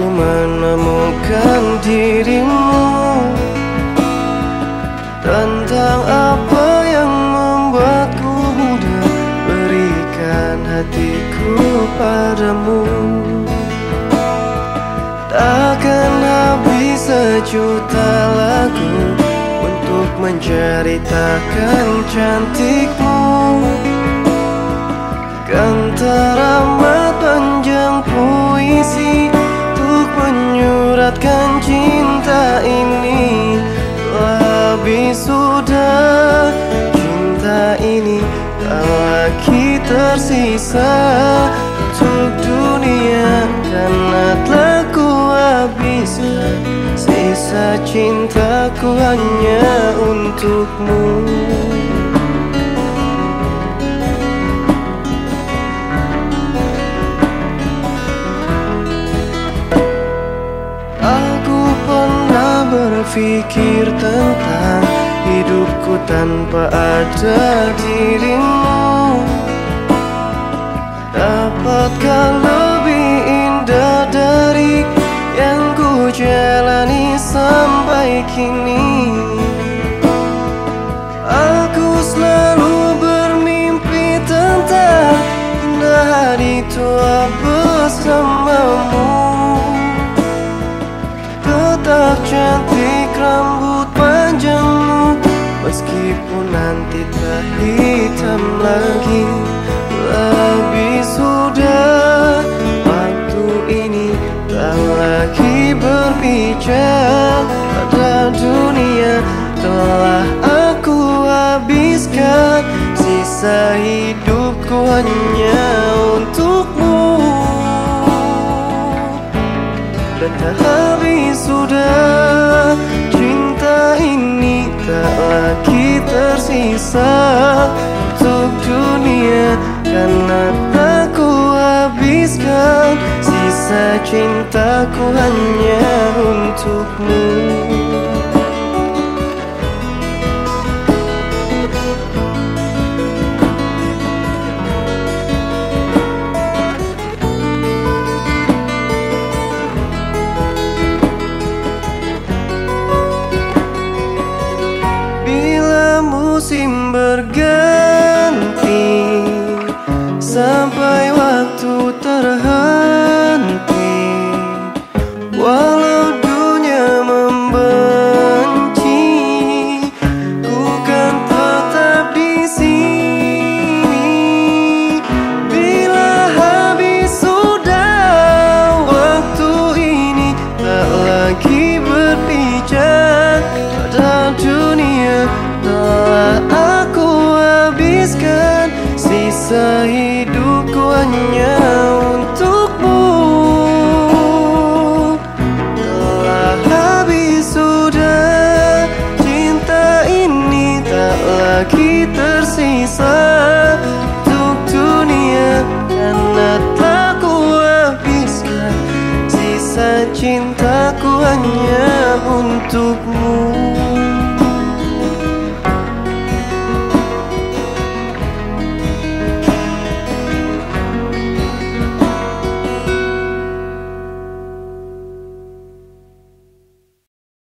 menemukan dirimu. Tentang apa yang membuatku mudah Berikan hatiku padamu. Takkan habis sejuta lagu Untuk menceritakan cantikmu tersisa Untuk dunia Karena telah ku habiskan Sisa cintaku hanya untukmu. Berpikir tentang hidupku tanpa ada dirimu kini. Aku selalu bermimpi tentang indah hari tua bersamamu. Tetap cantik rambut panjangmu Meskipun nanti tak hitam lagi. Lebih hanya untukmu. Dan habis sudah Cinta ini tak lagi tersisa Untuk dunia Karena tak ku habiskan Sisa cintaku hanya untukmu Sehidupku hanya untukmu. Telah habis sudah Cinta ini tak lagi tersisa. Untuk dunia Karena telah ku habiskan Sisa cintaku hanya untukmu.